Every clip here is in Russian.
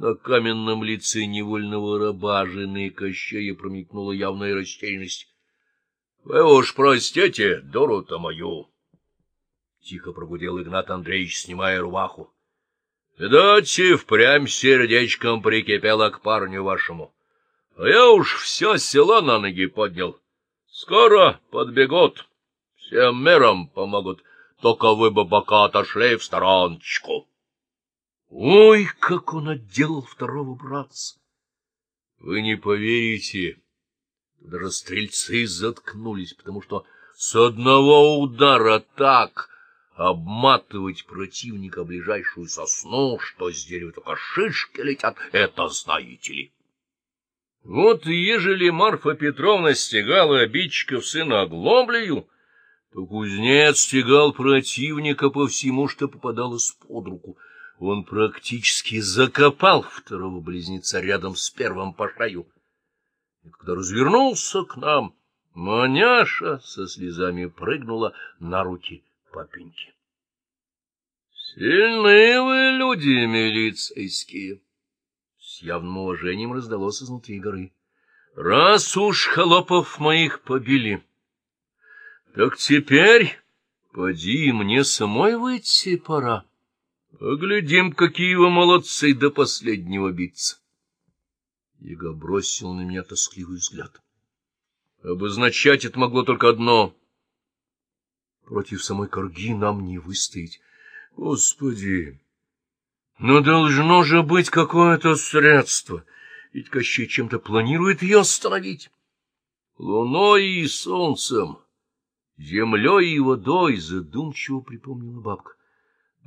На каменном лице невольного раба жены Кощея промелькнула явная растерянность. — Вы уж простите, дуру-то мою! — тихо прогудел Игнат Андреевич, снимая рубаху. — Видать, и впрямь сердечком прикипело к парню вашему. А я уж все село на ноги поднял. Скоро подбегут, всем миром помогут, только вы бы пока отошли в стороночку. Ой, как он отделал второго братца! Вы не поверите, даже стрельцы заткнулись, потому что с одного удара так обматывать противника ближайшую сосну, что с дерева только шишки летят, это знаете ли. Вот ежели Марфа Петровна стегала обидчиков сына оглоблею, то кузнец стегал противника по всему, что попадалось под руку. Он практически закопал второго близнеца рядом с первым по шею. И когда развернулся к нам, маняша со слезами прыгнула на руки папеньки. — Сильные вы люди милицейские! С явным уважением раздалось изнутри горы. — Раз уж холопов моих побили, так теперь, поди, мне самой выйти пора. Поглядим, какие вы молодцы до последнего биться. Яга бросил на меня тоскливый взгляд. Обозначать это могло только одно. Против самой корги нам не выстоять. Господи! Но должно же быть какое-то средство, ведь Кощей чем-то планирует ее остановить. Луной и солнцем, землей и водой, задумчиво припомнила бабка.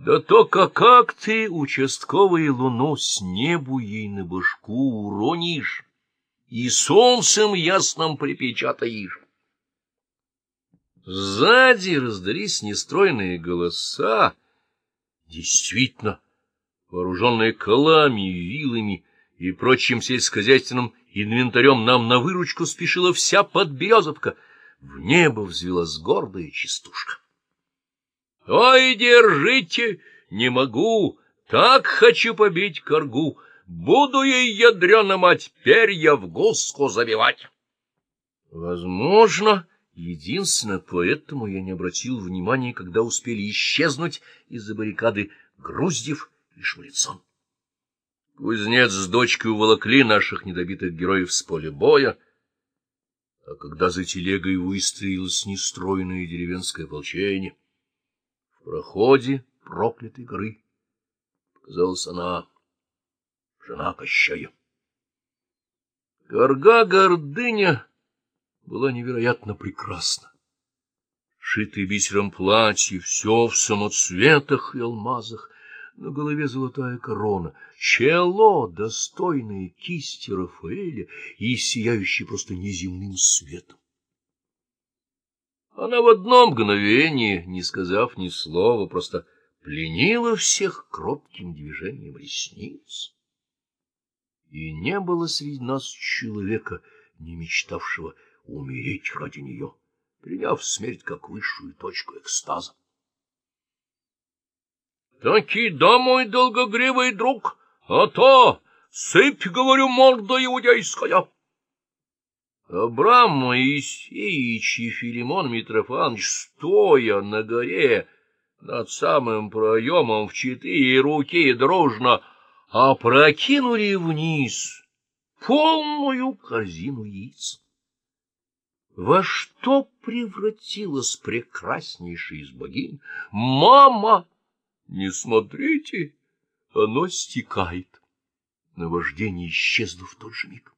Да только как ты, участковый луну, с небу ей на башку уронишь и солнцем ясным припечатаешь. Сзади раздались нестройные голоса, действительно, вооруженные колами, вилами и прочим сельскохозяйственным инвентарем, нам на выручку спешила вся подберезовка. В небо взвелась гордая частушка. — Ой, держите, не могу, так хочу побить коргу, буду ей ядрена мать перья в гуску забивать. Возможно, единственно поэтому я не обратил внимания, когда успели исчезнуть из-за баррикады Груздев и Шмулицон. Кузнец с дочкой уволокли наших недобитых героев с поля боя, а когда за телегой выстроилось нестроенное деревенское ополчение, в проходе проклятой горы показалась она, жена Кощея. Горга-гордыня была невероятно прекрасна. Шитый бисером платье, все в самоцветах и алмазах, на голове золотая корона, чело, достойное кисти Рафаэля и сияющее просто неземным светом. Она в одно мгновение, не сказав ни слова, просто пленила всех кротким движением ресниц. И не было среди нас человека, не мечтавшего умереть ради нее, приняв смерть как высшую точку экстаза. Таки да, мой долгогривый друг, а то сыпь, говорю, морда иудейская. Абрам Моисеевич и Филимон Митрофанович, стоя на горе над самым проемом в четыре руки дружно опрокинули вниз полную корзину яиц. Во что превратилась прекраснейшая из богинь? Мама! Не смотрите, оно стекает. Наваждение исчезло в тот же миг.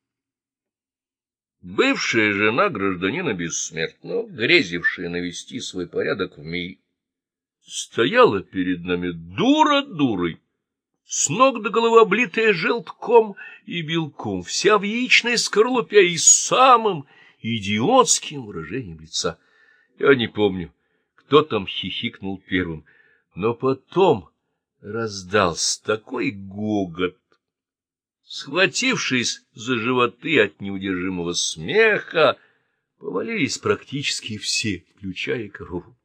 Бывшая жена гражданина бессмертного, грезившая навести свой порядок в мире, стояла перед нами дура дурой, с ног до головы облитая желтком и белком, вся в яичной скорлупе и самым идиотским выражением лица. Я не помню, кто там хихикнул первым, но потом раздался такой гогот. Схватившись за животы от неудержимого смеха, повалились практически все, включая корову.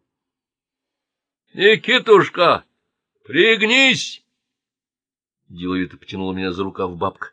— Никитушка, пригнись! Деловито потянула меня за рукав бабка.